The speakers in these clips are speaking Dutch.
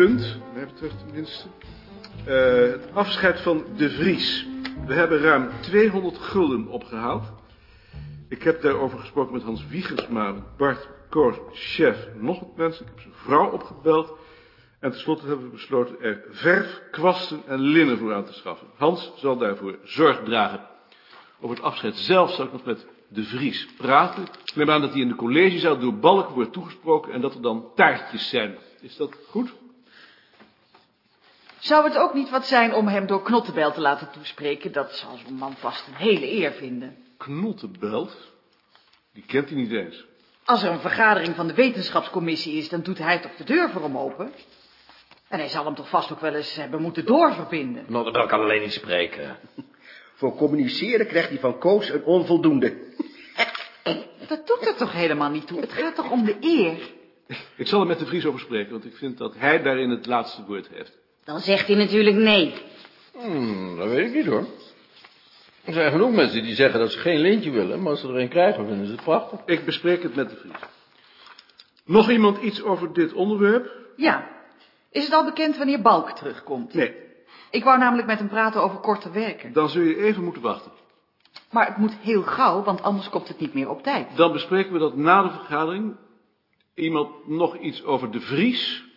punt, wat mij betreft tenminste. Eh, het afscheid van De Vries. We hebben ruim 200 gulden opgehaald. Ik heb daarover gesproken met Hans Wiegersma, met Bart, Koos, chef, nog wat mensen. Ik heb zijn vrouw opgebeld. En tenslotte hebben we besloten er verf, kwasten en linnen voor aan te schaffen. Hans zal daarvoor zorg dragen. Over het afscheid zelf zal ik nog met De Vries praten. Ik neem aan dat hij in de collegezaal door Balk wordt toegesproken en dat er dan taartjes zijn. Is dat goed? Zou het ook niet wat zijn om hem door Knottebel te laten toespreken? Dat zal zo'n man vast een hele eer vinden. Knottenbelt? Die kent hij niet eens. Als er een vergadering van de wetenschapscommissie is, dan doet hij toch de deur voor hem open? En hij zal hem toch vast ook wel eens hebben moeten doorverbinden. Noddebel kan alleen niet spreken. Voor communiceren krijgt hij van Koos een onvoldoende. Dat doet er toch helemaal niet toe? Het gaat toch om de eer? Ik zal er met de Vries over spreken, want ik vind dat hij daarin het laatste woord heeft. Dan zegt hij natuurlijk nee. Hmm, dat weet ik niet hoor. Er zijn genoeg mensen die zeggen dat ze geen lintje willen, maar als ze er een krijgen, vinden ze het prachtig. Ik bespreek het met de Vries. Nog iemand iets over dit onderwerp? Ja. Is het al bekend wanneer Balk terugkomt? Nee. Ik wou namelijk met hem praten over korte werken. Dan zul je even moeten wachten. Maar het moet heel gauw, want anders komt het niet meer op tijd. Dan bespreken we dat na de vergadering. Iemand nog iets over de Vries?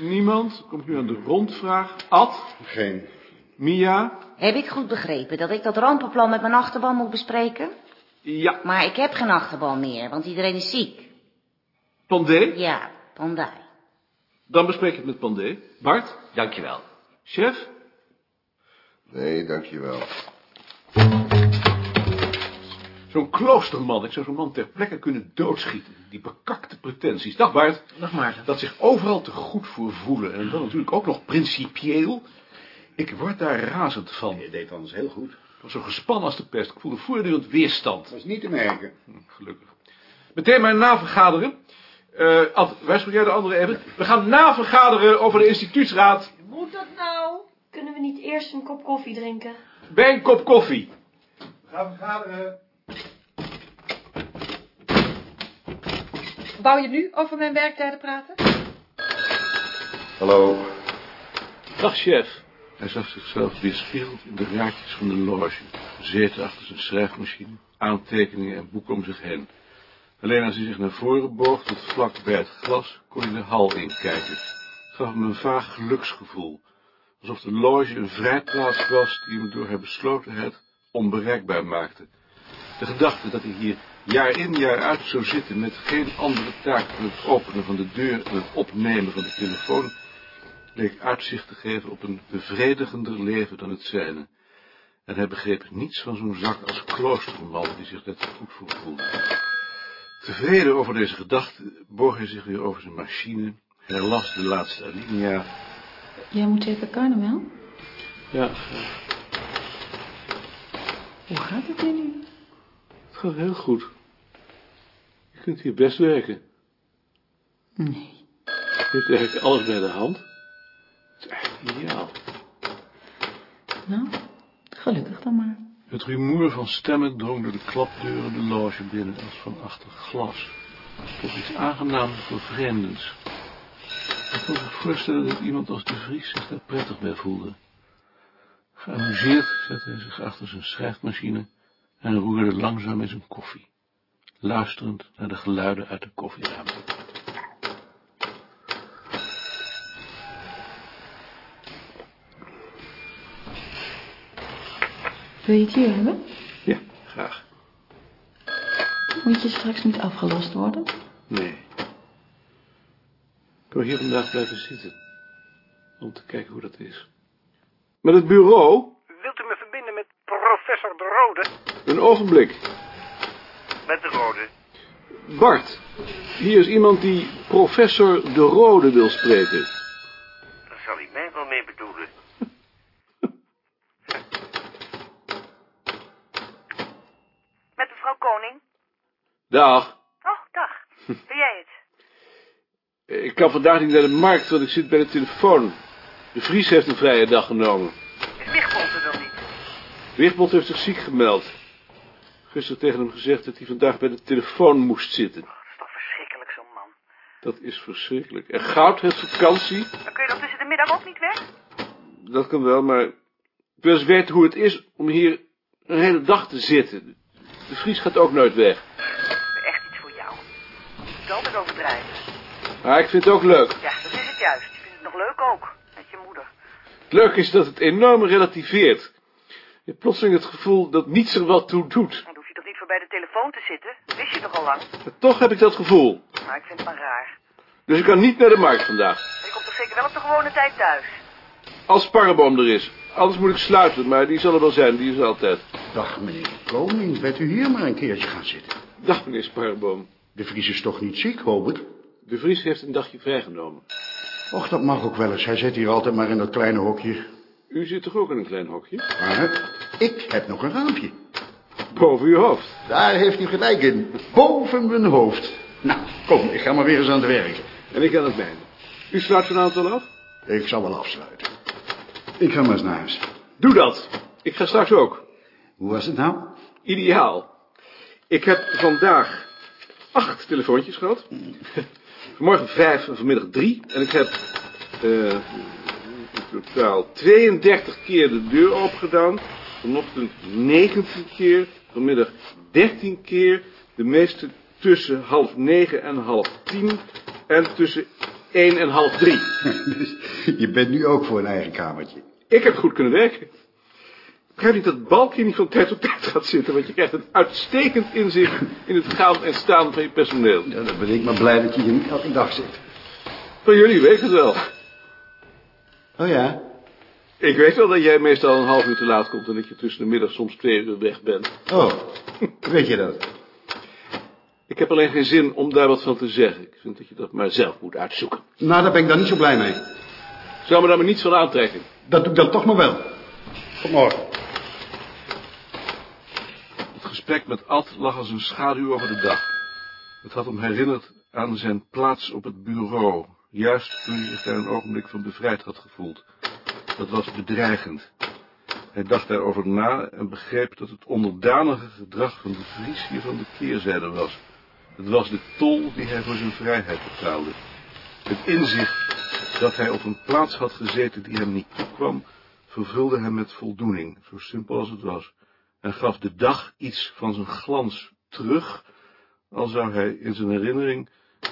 Niemand? Komt nu aan de rondvraag. Ad? Geen. Mia? Heb ik goed begrepen dat ik dat rampenplan met mijn achterban moet bespreken? Ja. Maar ik heb geen achterban meer, want iedereen is ziek. Pandé? Ja, vandaar. Dan bespreek ik het met Pandé. Bart? Dankjewel. Chef? Nee, dankjewel. Zo'n kloosterman, ik zou zo'n man ter plekke kunnen doodschieten. Die bekakte pretenties. Dag Bart. Dag Maarten. Dat zich overal te goed voor voelen. En dan natuurlijk ook nog principieel. Ik word daar razend van. Je deed anders heel goed. Ik was zo gespannen als de pest. Ik voelde voortdurend weerstand. Dat is niet te merken. Hm, Gelukkig. Meteen maar navergaderen. Eh Ad, wijs jij de andere even. We gaan navergaderen over de instituutsraad Moet dat nou? Kunnen we niet eerst een kop koffie drinken? bij een kop koffie. We gaan vergaderen. Wou je nu over mijn werktijden praten? Hallo. Dag, chef. Hij zag zichzelf weerspiegeld in de raadjes van de loge. Gezeten achter zijn schrijfmachine, aantekeningen en boeken om zich heen. Alleen als hij zich naar voren boog, tot vlak bij het glas, kon hij de hal inkijken. Het gaf hem een vaag geluksgevoel. Alsof de loge een vrijplaats was die hem door haar beslotenheid onbereikbaar maakte. De gedachte dat hij hier jaar in jaar uit zou zitten met geen andere taak dan het openen van de deur en het opnemen van de telefoon, leek uitzicht te geven op een bevredigender leven dan het zijne. En hij begreep niets van zo'n zak als kloosterman die zich net zo goed voor voelde. Tevreden over deze gedachte boog hij zich weer over zijn machine, herlas de laatste alinea. Jij moet zeker carnaval? Ja, Hoe gaat het hier nu? Gaat heel goed. Je kunt hier best werken. Nee. Je hebt eigenlijk alles bij de hand. Het is eigenlijk ideaal. Nou, gelukkig dan maar. Het rumoer van stemmen drong door de klapdeuren de loge binnen als van achter glas. Toch iets aangenaam vervreemdends. Ik kon zich voorstellen dat iemand als de Vries zich daar prettig bij voelde. Geamuseerd zette hij zich achter zijn schrijfmachine en roerde langzaam in zijn koffie, luisterend naar de geluiden uit de koffieruimte. Wil je het hier hebben? Ja, graag. Moet je straks niet afgelost worden? Nee. Ik wil hier vandaag blijven zitten. Om te kijken hoe dat is. Met het bureau? Wilt u me verbinden met professor De Rode? Een ogenblik. Met De Rode. Bart, hier is iemand die professor De Rode wil spreken. Daar zal hij mij wel mee bedoelen. Met mevrouw Koning? Dag. Oh, dag. Ben jij het? Ik kan vandaag niet naar de markt, want ik zit bij de telefoon. De Vries heeft een vrije dag genomen. Is Wigbold er dan niet? Wigbold heeft zich ziek gemeld. Gisteren tegen hem gezegd dat hij vandaag bij de telefoon moest zitten. Dat is toch verschrikkelijk, zo'n man. Dat is verschrikkelijk. En Goud heeft vakantie. Dan kun je dan tussen de middag ook niet weg? Dat kan wel, maar ik wil eens weten hoe het is om hier een hele dag te zitten. De Vries gaat ook nooit weg. Echt iets voor jou. Je moet altijd overdrijven. Maar ik vind het ook leuk. Ja, dat is het juist. Je vindt het nog leuk ook. Met je moeder. Het leuke is dat het enorm relativeert. Je hebt plotseling het gevoel dat niets er wat toe doet. Telefoon te zitten? Wist je toch al lang? Maar toch heb ik dat gevoel. Maar ik vind het maar raar. Dus ik kan niet naar de markt vandaag. Je komt toch zeker wel op de gewone tijd thuis? Als Sparreboom er is. Anders moet ik sluiten, maar die zal er wel zijn. Die is er altijd. Dag, meneer Koning. Bent u hier maar een keertje gaan zitten? Dag, meneer Sparreboom. De Vries is toch niet ziek, hoop ik? De Vries heeft een dagje vrijgenomen. Och, dat mag ook wel eens. Hij zit hier altijd maar in dat kleine hokje. U zit toch ook in een klein hokje? Maar ik heb nog een raampje. Boven uw hoofd. Daar heeft u gelijk in. Boven mijn hoofd. Nou, kom, ik ga maar weer eens aan het werk. En ik aan het mijne. U sluit vanavond al af? Ik zal wel afsluiten. Ik ga maar eens naar huis. Doe dat. Ik ga straks ook. Hoe was het nou? Ideaal. Ik heb vandaag acht telefoontjes gehad. Vanmorgen vijf en vanmiddag drie. En ik heb eh, in totaal 32 keer de deur opengedaan. Vanochtend 19 keer. Vanmiddag 13 keer. De meeste tussen half negen en half tien. En tussen één en half drie. dus je bent nu ook voor een eigen kamertje. Ik heb goed kunnen werken. Ik begrijp niet dat balkje niet van tijd tot tijd gaat zitten, want je krijgt een uitstekend inzicht in het gaan en staan van je personeel. Ja, dan ben ik maar blij dat je hier niet elke dag zit. Van jullie weet het wel. Oh ja? Ik weet wel dat jij meestal een half uur te laat komt en dat je tussen de middag soms twee uur weg bent. Oh, weet je dat? Ik heb alleen geen zin om daar wat van te zeggen. Ik vind dat je dat maar zelf moet uitzoeken. Nou, daar ben ik dan niet zo blij mee. Zou me daar maar niets van aantrekken. Dat doe ik dan toch maar wel. Tot morgen. Het gesprek met Ad lag als een schaduw over de dag. Het had hem herinnerd aan zijn plaats op het bureau, juist toen hij zich daar een ogenblik van bevrijd had gevoeld. Dat was bedreigend. Hij dacht daarover na en begreep dat het onderdanige gedrag van de Vries hier van de keerzijde was. Het was de tol die hij voor zijn vrijheid betaalde. Het inzicht dat hij op een plaats had gezeten die hem niet toekwam, vervulde hem met voldoening, zo simpel als het was, en gaf de dag iets van zijn glans terug, al zou hij in zijn herinnering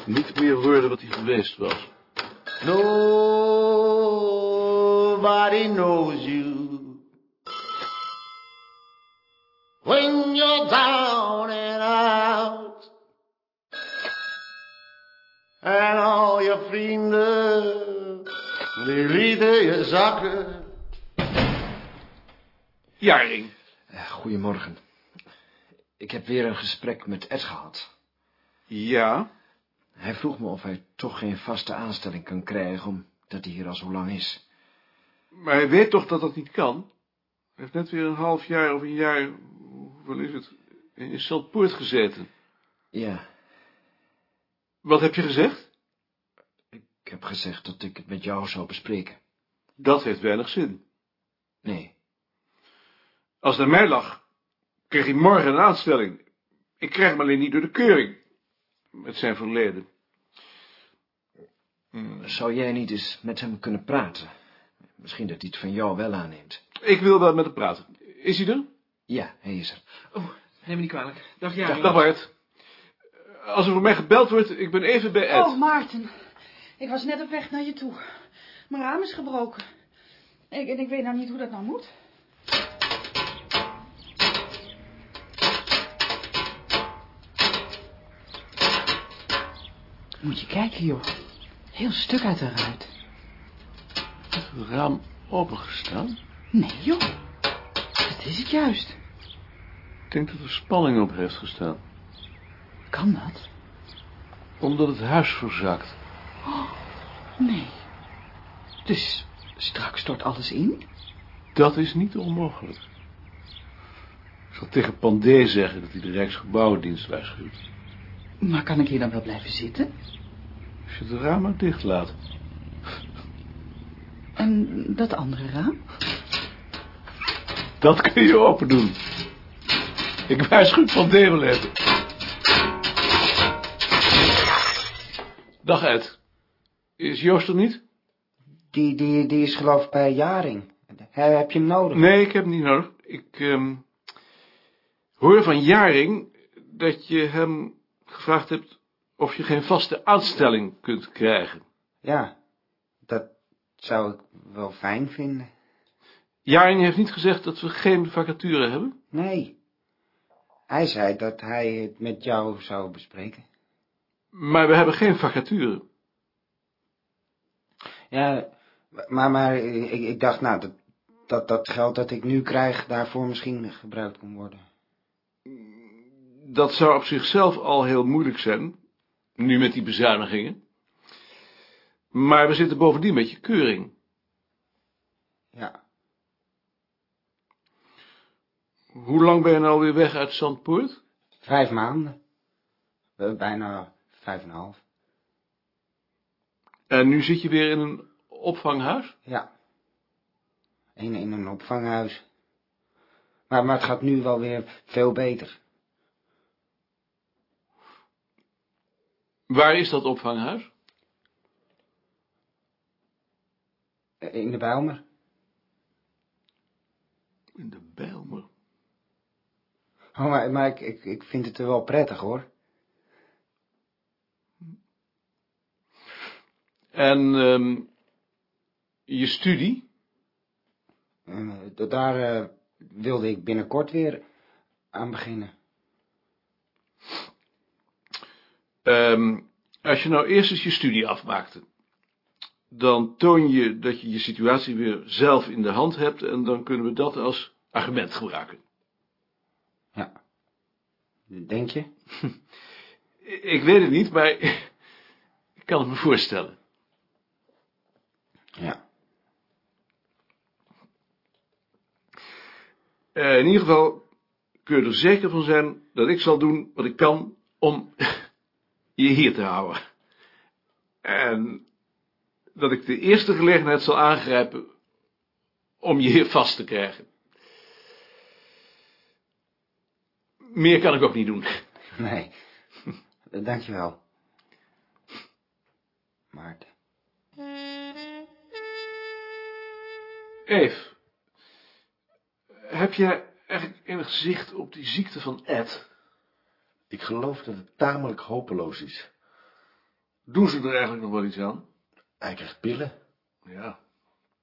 niet meer worden wat hij geweest was. Nobody knows you when you're down and out. En al je vrienden, die lieten je zakken. Jaring. Goedemorgen. Ik heb weer een gesprek met Ed gehad. Ja? Hij vroeg me of hij toch geen vaste aanstelling kan krijgen, omdat hij hier al zo lang is. Maar hij weet toch dat dat niet kan? Hij heeft net weer een half jaar of een jaar, hoeveel is het, in Saltpoort gezeten. Ja, Wat heb je gezegd? ik heb gezegd dat ik het met jou zou bespreken. Dat heeft weinig zin. Nee, Als het aan mij lag, kreeg hij morgen een aanstelling. Ik krijg hem alleen niet door de keuring. Met zijn verleden. zou jij niet eens met hem kunnen praten? Misschien dat hij het van jou wel aanneemt. Ik wil wel met hem praten. Is hij er? Ja, hij is er. Oh, neem me niet kwalijk. Dag Jaring. Dag Bart. Als er voor mij gebeld wordt, ik ben even bij Ed. Oh, Maarten. Ik was net op weg naar je toe. Mijn raam is gebroken. Ik, en ik weet nou niet hoe dat nou moet. Moet je kijken, joh. Heel stuk uit de ruit. Het raam opengestaan. Nee, joh. Dat is het juist. Ik denk dat er spanning op heeft gestaan. Kan dat? Omdat het huis verzakt. Oh, nee. Dus straks stort alles in? Dat is niet onmogelijk. Ik zal tegen Pandé zeggen dat hij de Rijksgebouwendienst waarschuwt. Maar kan ik hier dan wel blijven zitten? Als je het raam maar dicht laat. En dat andere raam? Dat kun je open doen. Ik waarschuw Pandé wel even. Dag Ed. Is Joost er niet? Die, die, die is geloof ik bij Jaring. Heb je hem nodig? Nee, ik heb hem niet nodig. Ik ehm, hoor van Jaring dat je hem gevraagd hebt of je geen vaste aanstelling kunt krijgen. Ja, dat zou ik wel fijn vinden. Jaring heeft niet gezegd dat we geen vacature hebben? Nee. Hij zei dat hij het met jou zou bespreken. Maar we hebben geen vacature. Ja, maar, maar ik, ik dacht, nou, dat, dat dat geld dat ik nu krijg daarvoor misschien gebruikt kon worden. Dat zou op zichzelf al heel moeilijk zijn, nu met die bezuinigingen. Maar we zitten bovendien met je keuring. Ja. Hoe lang ben je nou weer weg uit Zandpoort? Vijf maanden. Bijna vijf en een half. En nu zit je weer in een opvanghuis? Ja. In, in een opvanghuis. Maar, maar het gaat nu wel weer veel beter. Waar is dat opvanghuis? In de Bijlmer. In de Bijlmer? Oh, maar, maar ik, ik, ik vind het er wel prettig, hoor. En um, je studie? Uh, daar uh, wilde ik binnenkort weer aan beginnen. Um, als je nou eerst eens je studie afmaakte, dan toon je dat je je situatie weer zelf in de hand hebt en dan kunnen we dat als argument gebruiken. Ja. Denk je? ik weet het niet, maar ik kan het me voorstellen. Ja. Uh, in ieder geval kun je er zeker van zijn dat ik zal doen wat ik kan om je hier te houden. En dat ik de eerste gelegenheid zal aangrijpen om je hier vast te krijgen. Meer kan ik ook niet doen. Nee, dankjewel. Maarten. Eve, heb jij eigenlijk enig zicht op die ziekte van Ed? Ik geloof dat het tamelijk hopeloos is. Doen ze er eigenlijk nog wel iets aan? Hij krijgt pillen. Ja,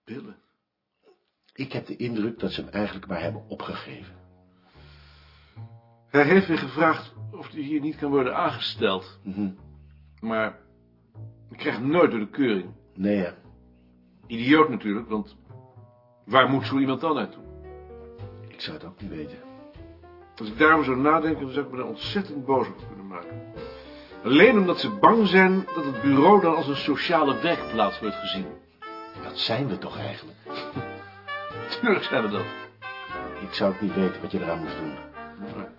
pillen. Ik heb de indruk dat ze hem eigenlijk maar hebben opgegeven. Hij heeft weer gevraagd of hij hier niet kan worden aangesteld. Mm -hmm. Maar ik krijg hem nooit door de keuring. Nee, ja. Idioot natuurlijk, want waar moet zo iemand dan naartoe? Ik zou het ook niet weten. Als ik daarom zou nadenken, dan zou ik me daar ontzettend boos op kunnen maken. Alleen omdat ze bang zijn dat het bureau dan als een sociale werkplaats wordt gezien. Dat zijn we toch eigenlijk? Tuurlijk zijn we dat. Ik zou ook niet weten wat je eraan moest doen.